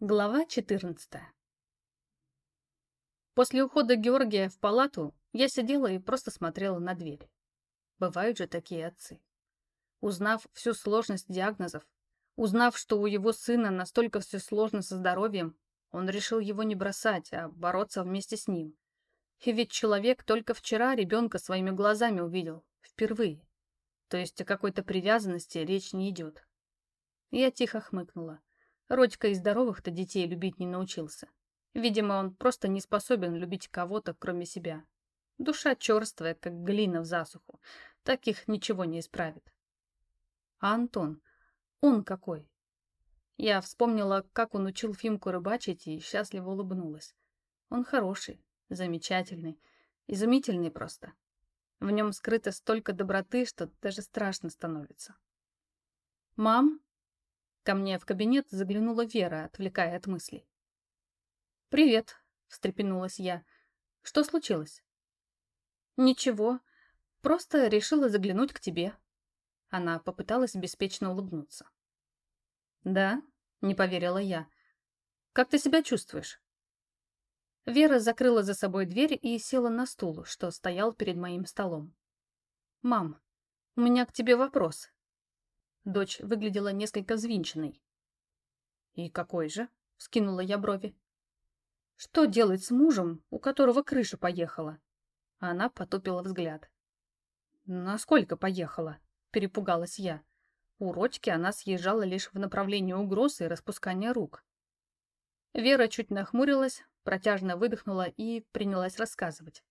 Глава 14 После ухода Георгия в палату я сидела и просто смотрела на дверь. Бывают же такие отцы. Узнав всю сложность диагнозов, узнав, что у его сына настолько все сложно со здоровьем, он решил его не бросать, а бороться вместе с ним. И ведь человек только вчера ребенка своими глазами увидел, впервые. То есть о какой-то привязанности речь не идет. Я тихо хмыкнула. Родька и здоровых-то детей любить не научился. Видимо, он просто не способен любить кого-то, кроме себя. Душа черствая, как глина в засуху. Таких ничего не исправит. А Антон? Он какой? Я вспомнила, как он учил Фимку рыбачить и счастливо улыбнулась. Он хороший, замечательный, изумительный просто. В нем скрыто столько доброты, что даже страшно становится. «Мам?» Ко мне в кабинет заглянула Вера, отвлекая от мыслей. «Привет», — встрепенулась я. «Что случилось?» «Ничего, просто решила заглянуть к тебе». Она попыталась беспечно улыбнуться. «Да?» — не поверила я. «Как ты себя чувствуешь?» Вера закрыла за собой дверь и села на стул, что стоял перед моим столом. «Мам, у меня к тебе вопрос», Дочь выглядела несколько взвинченной. «И какой же?» — вскинула я брови. «Что делать с мужем, у которого крыша поехала?» Она потупила взгляд. «Насколько поехала?» — перепугалась я. У Родьки она съезжала лишь в направлении угрозы и распускания рук. Вера чуть нахмурилась, протяжно выдохнула и принялась рассказывать.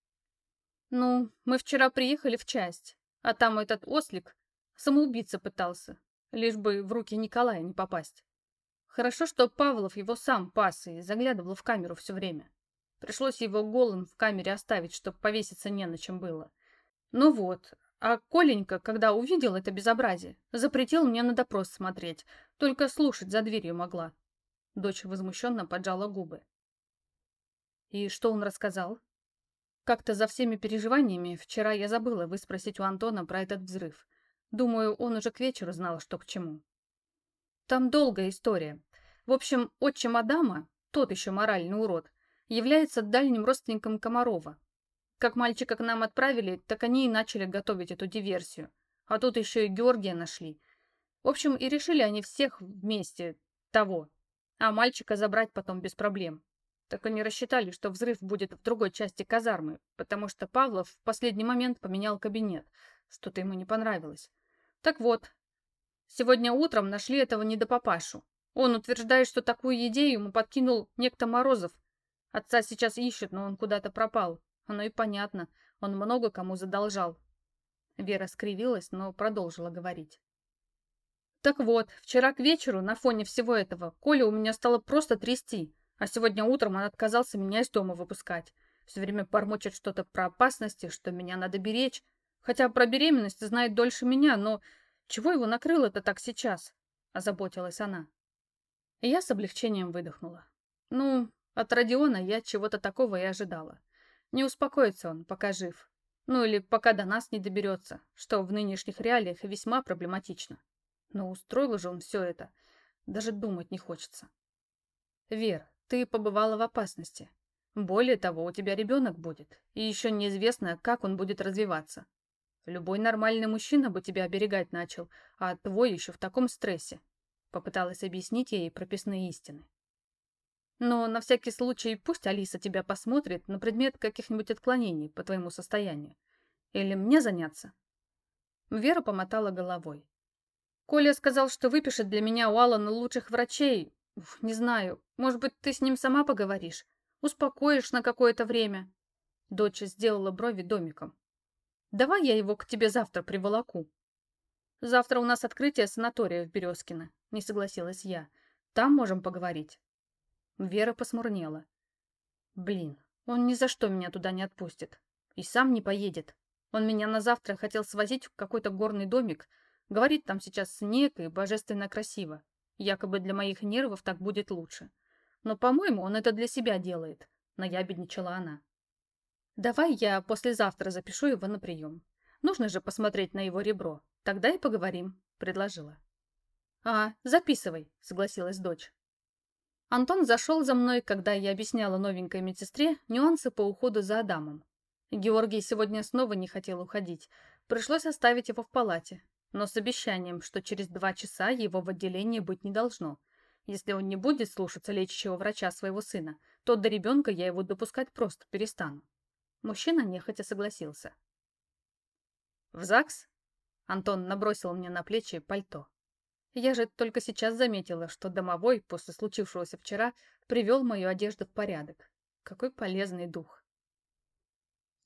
«Ну, мы вчера приехали в часть, а там этот ослик самоубийца пытался лишь бы в руки Николая не попасть. Хорошо, что Павлов его сам пас и заглядывал в камеру все время. Пришлось его голым в камере оставить, чтобы повеситься не на чем было. Ну вот, а Коленька, когда увидел это безобразие, запретил мне на допрос смотреть, только слушать за дверью могла. Дочь возмущенно поджала губы. И что он рассказал? Как-то за всеми переживаниями вчера я забыла выспросить у Антона про этот взрыв. Думаю, он уже к вечеру знал, что к чему. Там долгая история. В общем, отчим Адама, тот еще моральный урод, является дальним родственником Комарова. Как мальчика к нам отправили, так они и начали готовить эту диверсию. А тут еще и Георгия нашли. В общем, и решили они всех вместе того. А мальчика забрать потом без проблем. Так они рассчитали, что взрыв будет в другой части казармы, потому что Павлов в последний момент поменял кабинет. Что-то ему не понравилось. Так вот, сегодня утром нашли этого недопапашу. Он утверждает, что такую идею ему подкинул некто Морозов. Отца сейчас ищут, но он куда-то пропал. Оно и понятно, он много кому задолжал. Вера скривилась, но продолжила говорить. Так вот, вчера к вечеру, на фоне всего этого, Коля у меня стало просто трясти, а сегодня утром он отказался меня из дома выпускать. Все время бормочет что-то про опасности, что меня надо беречь, Хотя про беременность знает дольше меня, но чего его накрыло-то так сейчас? Озаботилась она. И я с облегчением выдохнула. Ну, от Родиона я чего-то такого и ожидала. Не успокоится он, пока жив. Ну или пока до нас не доберется, что в нынешних реалиях весьма проблематично. Но устроил же он все это. Даже думать не хочется. Вер, ты побывала в опасности. Более того, у тебя ребенок будет, и еще неизвестно, как он будет развиваться. Любой нормальный мужчина бы тебя оберегать начал, а твой еще в таком стрессе. Попыталась объяснить ей прописные истины. Но на всякий случай пусть Алиса тебя посмотрит на предмет каких-нибудь отклонений по твоему состоянию. Или мне заняться?» Вера помотала головой. «Коля сказал, что выпишет для меня у Алана лучших врачей. Уф, не знаю, может быть, ты с ним сама поговоришь? Успокоишь на какое-то время?» Дочь сделала брови домиком. Давай я его к тебе завтра приволоку. Завтра у нас открытие санатория в Березкино, не согласилась я. Там можем поговорить. Вера посмурнела. Блин, он ни за что меня туда не отпустит. И сам не поедет. Он меня на завтра хотел свозить в какой-то горный домик. Говорит, там сейчас снег и божественно красиво. Якобы для моих нервов так будет лучше. Но, по-моему, он это для себя делает. Наябедничала она. Давай я послезавтра запишу его на прием. Нужно же посмотреть на его ребро. Тогда и поговорим, предложила. А, записывай, согласилась дочь. Антон зашел за мной, когда я объясняла новенькой медсестре нюансы по уходу за Адамом. Георгий сегодня снова не хотел уходить. Пришлось оставить его в палате, но с обещанием, что через два часа его в отделении быть не должно. Если он не будет слушаться лечащего врача своего сына, то до ребенка я его допускать просто перестану. Мужчина нехотя согласился. «В ЗАГС?» Антон набросил мне на плечи пальто. Я же только сейчас заметила, что домовой, после случившегося вчера, привел мою одежду в порядок. Какой полезный дух.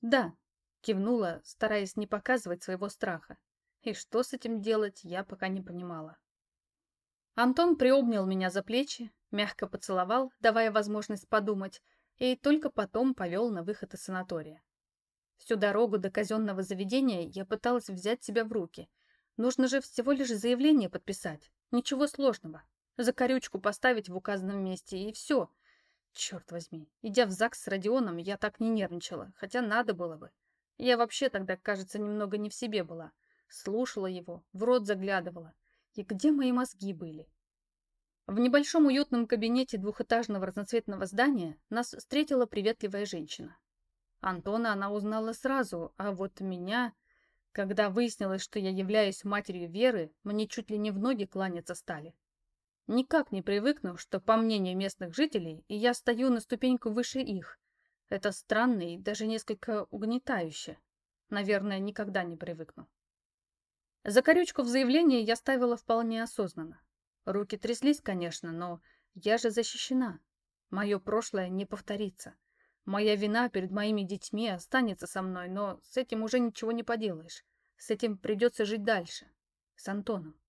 «Да», — кивнула, стараясь не показывать своего страха. И что с этим делать, я пока не понимала. Антон приобнял меня за плечи, мягко поцеловал, давая возможность подумать, и только потом повел на выход из санатория. Всю дорогу до казенного заведения я пыталась взять себя в руки — Нужно же всего лишь заявление подписать. Ничего сложного. Закорючку поставить в указанном месте, и все. Черт возьми, идя в ЗАГС с Родионом, я так не нервничала, хотя надо было бы. Я вообще тогда, кажется, немного не в себе была. Слушала его, в рот заглядывала. И где мои мозги были? В небольшом уютном кабинете двухэтажного разноцветного здания нас встретила приветливая женщина. Антона она узнала сразу, а вот меня... Когда выяснилось, что я являюсь матерью Веры, мне чуть ли не в ноги кланяться стали. Никак не привыкну, что, по мнению местных жителей, я стою на ступеньку выше их. Это странно и даже несколько угнетающе. Наверное, никогда не привыкну. Закорючку в заявлении я ставила вполне осознанно. Руки тряслись, конечно, но я же защищена. Мое прошлое не повторится. Моя вина перед моими детьми останется со мной, но с этим уже ничего не поделаешь. С этим придется жить дальше. С Антоном.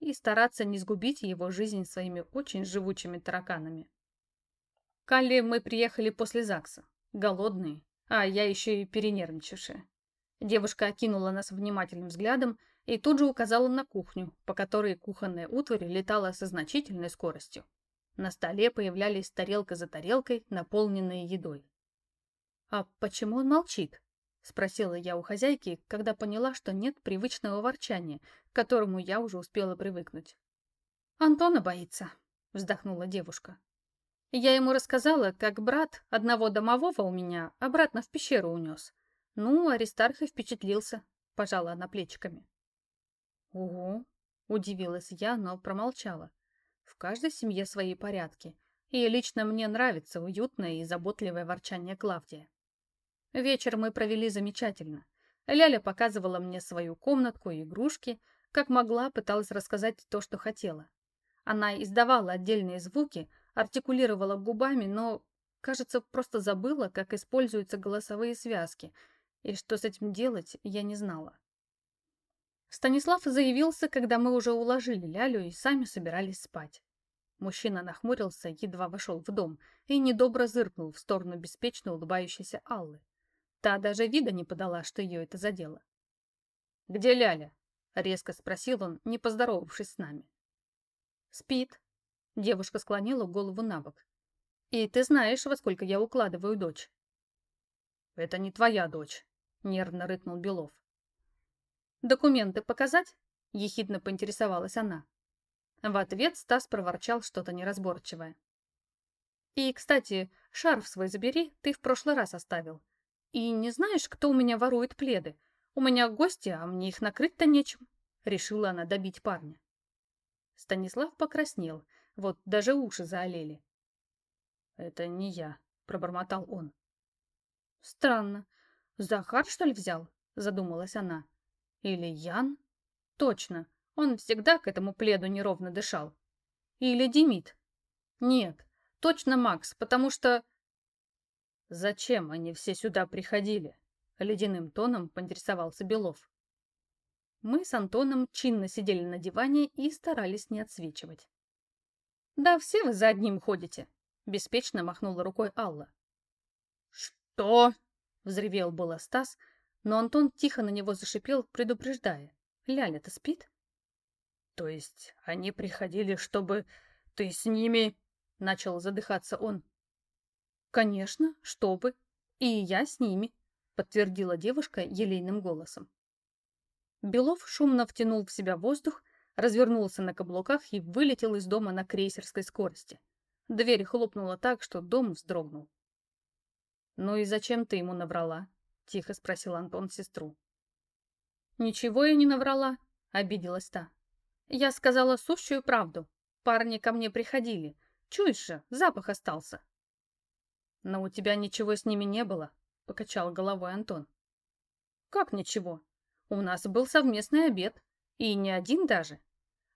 И стараться не сгубить его жизнь своими очень живучими тараканами. Калли мы приехали после ЗАГСа. Голодные, а я еще и перенервничавшая. Девушка окинула нас внимательным взглядом и тут же указала на кухню, по которой кухонная утварь летала со значительной скоростью. На столе появлялись тарелка за тарелкой, наполненные едой. «А почему он молчит?» — спросила я у хозяйки, когда поняла, что нет привычного ворчания, к которому я уже успела привыкнуть. «Антона боится», — вздохнула девушка. «Я ему рассказала, как брат одного домового у меня обратно в пещеру унес. Ну, Аристарх и впечатлился», — пожала она плечиками. «Угу», — удивилась я, но промолчала. В каждой семье свои порядки, и лично мне нравится уютное и заботливое ворчание Клавдия. Вечер мы провели замечательно. Ляля показывала мне свою комнатку и игрушки, как могла, пыталась рассказать то, что хотела. Она издавала отдельные звуки, артикулировала губами, но, кажется, просто забыла, как используются голосовые связки, и что с этим делать, я не знала. Станислав заявился, когда мы уже уложили Лялю и сами собирались спать. Мужчина нахмурился, едва вошел в дом, и недобро зыркнул в сторону беспечно улыбающейся Аллы. Та даже вида не подала, что ее это задело. «Где Ляля?» — резко спросил он, не поздоровавшись с нами. «Спит». Девушка склонила голову на бок. «И ты знаешь, во сколько я укладываю дочь?» «Это не твоя дочь», — нервно рыкнул Белов. «Документы показать?» — ехидно поинтересовалась она. В ответ Стас проворчал что-то неразборчивое. «И, кстати, шарф свой забери, ты в прошлый раз оставил. И не знаешь, кто у меня ворует пледы? У меня гости, а мне их накрыть-то нечем». Решила она добить парня. Станислав покраснел, вот даже уши заолели. «Это не я», — пробормотал он. «Странно. Захар, что ли, взял?» — задумалась она. Или Ян? Точно, он всегда к этому пледу неровно дышал. Или Демид? Нет, точно Макс, потому что... Зачем они все сюда приходили? Ледяным тоном поинтересовался Белов. Мы с Антоном чинно сидели на диване и старались не отсвечивать. «Да все вы за одним ходите», — беспечно махнула рукой Алла. «Что?» — взревел было Стас, но Антон тихо на него зашипел, предупреждая. «Ляля-то спит?» «То есть они приходили, чтобы ты с ними...» — начал задыхаться он. «Конечно, чтобы. И я с ними», — подтвердила девушка елейным голосом. Белов шумно втянул в себя воздух, развернулся на каблуках и вылетел из дома на крейсерской скорости. Дверь хлопнула так, что дом вздрогнул. «Ну и зачем ты ему наврала?» — тихо спросил Антон сестру. «Ничего я не наврала», — обиделась та. «Я сказала сущую правду. Парни ко мне приходили. Чуешь же, запах остался». «Но у тебя ничего с ними не было», — покачал головой Антон. «Как ничего? У нас был совместный обед. И не один даже.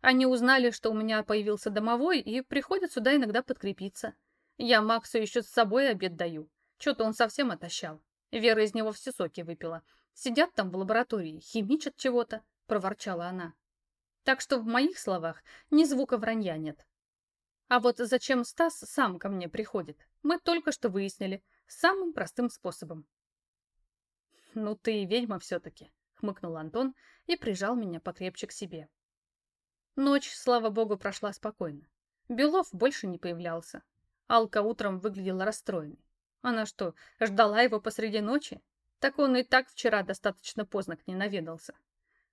Они узнали, что у меня появился домовой, и приходят сюда иногда подкрепиться. Я Максу еще с собой обед даю. Что-то он совсем отощал. Вера из него все соки выпила. Сидят там в лаборатории, химичат чего-то, проворчала она. Так что в моих словах ни звука вранья нет. А вот зачем Стас сам ко мне приходит, мы только что выяснили, самым простым способом. «Ну ты ведьма все-таки», — хмыкнул Антон и прижал меня покрепче к себе. Ночь, слава богу, прошла спокойно. Белов больше не появлялся. Алка утром выглядела расстроенной. Она что, ждала его посреди ночи? Так он и так вчера достаточно поздно к ней наведался.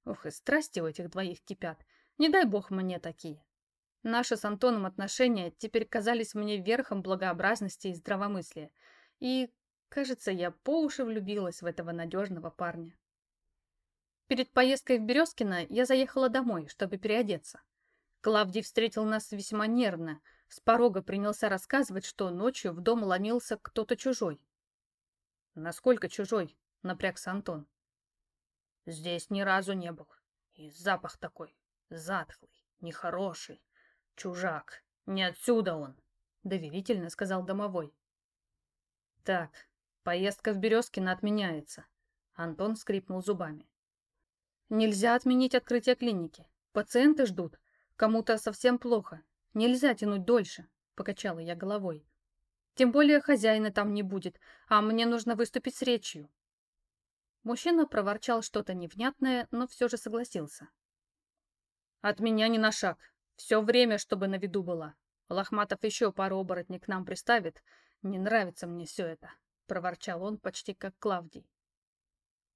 Ух, и страсти у этих двоих кипят. Не дай бог мне такие. Наши с Антоном отношения теперь казались мне верхом благообразности и здравомыслия. И, кажется, я по уши влюбилась в этого надежного парня. Перед поездкой в Березкино я заехала домой, чтобы переодеться. Клавдий встретил нас весьма нервно. С порога принялся рассказывать, что ночью в дом ломился кто-то чужой. «Насколько чужой?» — напрягся Антон. «Здесь ни разу не был. И запах такой, затхлый, нехороший. Чужак. Не отсюда он», — доверительно сказал домовой. «Так, поездка в Березкино отменяется». Антон скрипнул зубами. Нельзя отменить открытие клиники. Пациенты ждут. Кому-то совсем плохо. Нельзя тянуть дольше, покачала я головой. Тем более хозяина там не будет, а мне нужно выступить с речью. Мужчина проворчал что-то невнятное, но все же согласился. От меня не на шаг. Все время, чтобы на виду была. Лохматов еще пару оборотней к нам приставит. Не нравится мне все это, проворчал он почти как Клавдий.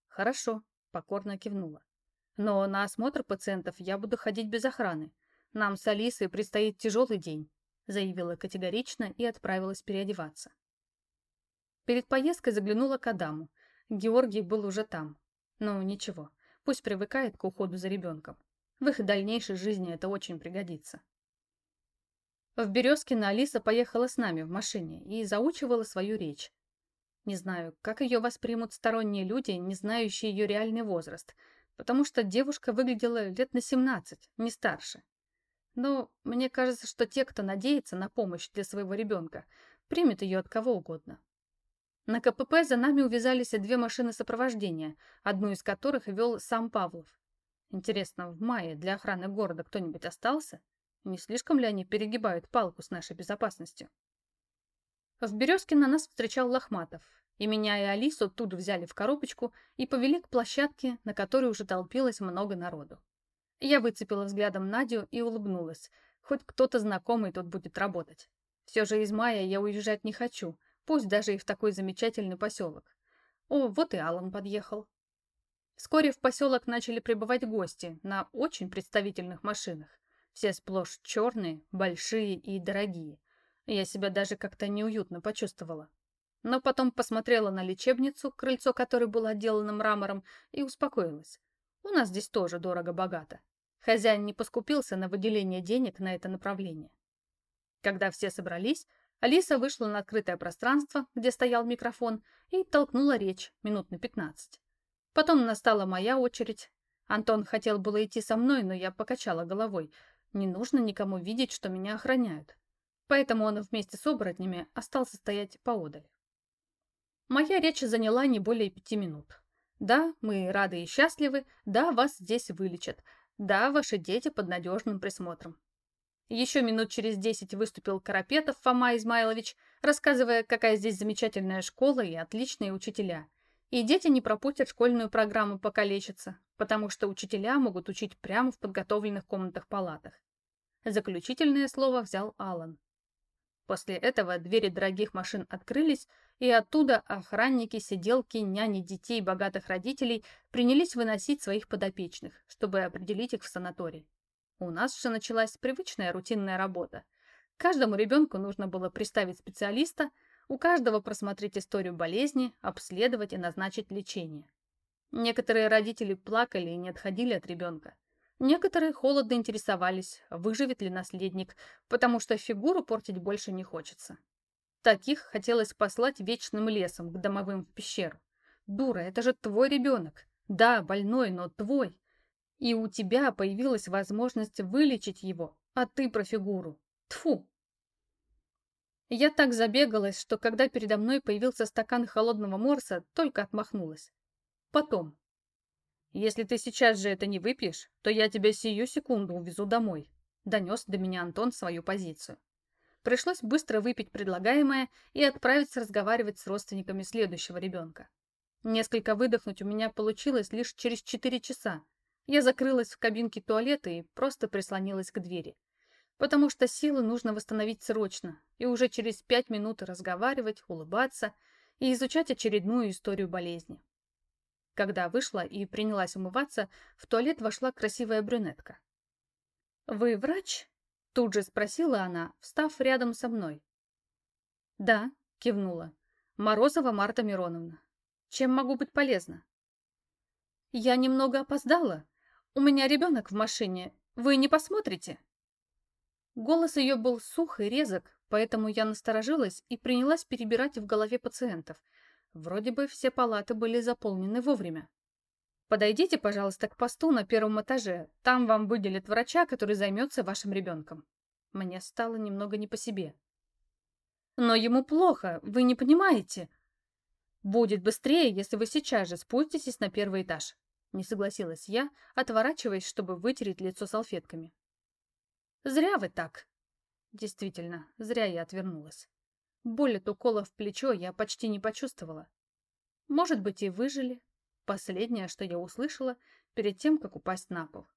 Хорошо, покорно кивнула. Но на осмотр пациентов я буду ходить без охраны. Нам с Алисой предстоит тяжелый день», — заявила категорично и отправилась переодеваться. Перед поездкой заглянула к Адаму. Георгий был уже там. Но ничего, пусть привыкает к уходу за ребенком. В их дальнейшей жизни это очень пригодится. В Березкино Алиса поехала с нами в машине и заучивала свою речь. Не знаю, как ее воспримут сторонние люди, не знающие ее реальный возраст — потому что девушка выглядела лет на 17, не старше. Но мне кажется, что те, кто надеется на помощь для своего ребенка, примет ее от кого угодно. На КПП за нами увязались две машины сопровождения, одну из которых вел сам Павлов. Интересно, в мае для охраны города кто-нибудь остался? Не слишком ли они перегибают палку с нашей безопасностью? В Березкино нас встречал Лохматов, и меня и Алису тут взяли в коробочку и повели к площадке, на которой уже толпилось много народу. Я выцепила взглядом Надю и улыбнулась. Хоть кто-то знакомый тут будет работать. Все же из мая я уезжать не хочу, пусть даже и в такой замечательный поселок. О, вот и Алан подъехал. Вскоре в поселок начали прибывать гости на очень представительных машинах. Все сплошь черные, большие и дорогие. Я себя даже как-то неуютно почувствовала но потом посмотрела на лечебницу, крыльцо которой было отделано мрамором, и успокоилась. У нас здесь тоже дорого-богато. Хозяин не поскупился на выделение денег на это направление. Когда все собрались, Алиса вышла на открытое пространство, где стоял микрофон, и толкнула речь минут на пятнадцать. Потом настала моя очередь. Антон хотел было идти со мной, но я покачала головой. Не нужно никому видеть, что меня охраняют. Поэтому он вместе с оборотнями остался стоять поодаль. Моя речь заняла не более пяти минут. Да, мы рады и счастливы, да, вас здесь вылечат, да, ваши дети под надежным присмотром. Еще минут через десять выступил Карапетов Фома Измайлович, рассказывая, какая здесь замечательная школа и отличные учителя. И дети не пропустят школьную программу пока лечатся, потому что учителя могут учить прямо в подготовленных комнатах-палатах. Заключительное слово взял Алан. После этого двери дорогих машин открылись, и оттуда охранники, сиделки, няни детей богатых родителей принялись выносить своих подопечных, чтобы определить их в санаторий. У нас же началась привычная рутинная работа. Каждому ребенку нужно было представить специалиста, у каждого просмотреть историю болезни, обследовать и назначить лечение. Некоторые родители плакали и не отходили от ребенка. Некоторые холодно интересовались, выживет ли наследник, потому что фигуру портить больше не хочется. Таких хотелось послать вечным лесом к домовым в пещеру. Дура, это же твой ребенок. Да, больной, но твой. И у тебя появилась возможность вылечить его, а ты про фигуру. Тфу. Я так забегалась, что когда передо мной появился стакан холодного морса, только отмахнулась. Потом. Если ты сейчас же это не выпьешь, то я тебя сию секунду увезу домой. Донес до меня Антон свою позицию. Пришлось быстро выпить предлагаемое и отправиться разговаривать с родственниками следующего ребенка. Несколько выдохнуть у меня получилось лишь через 4 часа. Я закрылась в кабинке туалета и просто прислонилась к двери. Потому что силы нужно восстановить срочно, и уже через 5 минут разговаривать, улыбаться и изучать очередную историю болезни. Когда вышла и принялась умываться, в туалет вошла красивая брюнетка. «Вы врач?» Тут же спросила она, встав рядом со мной. «Да», — кивнула. «Морозова Марта Мироновна. Чем могу быть полезна?» «Я немного опоздала. У меня ребенок в машине. Вы не посмотрите?» Голос ее был сух и резок, поэтому я насторожилась и принялась перебирать в голове пациентов. Вроде бы все палаты были заполнены вовремя. Подойдите, пожалуйста, к посту на первом этаже. Там вам выделят врача, который займется вашим ребенком. Мне стало немного не по себе. Но ему плохо, вы не понимаете. Будет быстрее, если вы сейчас же спуститесь на первый этаж. Не согласилась я, отворачиваясь, чтобы вытереть лицо салфетками. Зря вы так. Действительно, зря я отвернулась. Боль от укола в плечо я почти не почувствовала. Может быть, и выжили, Последнее, что я услышала перед тем, как упасть на пол.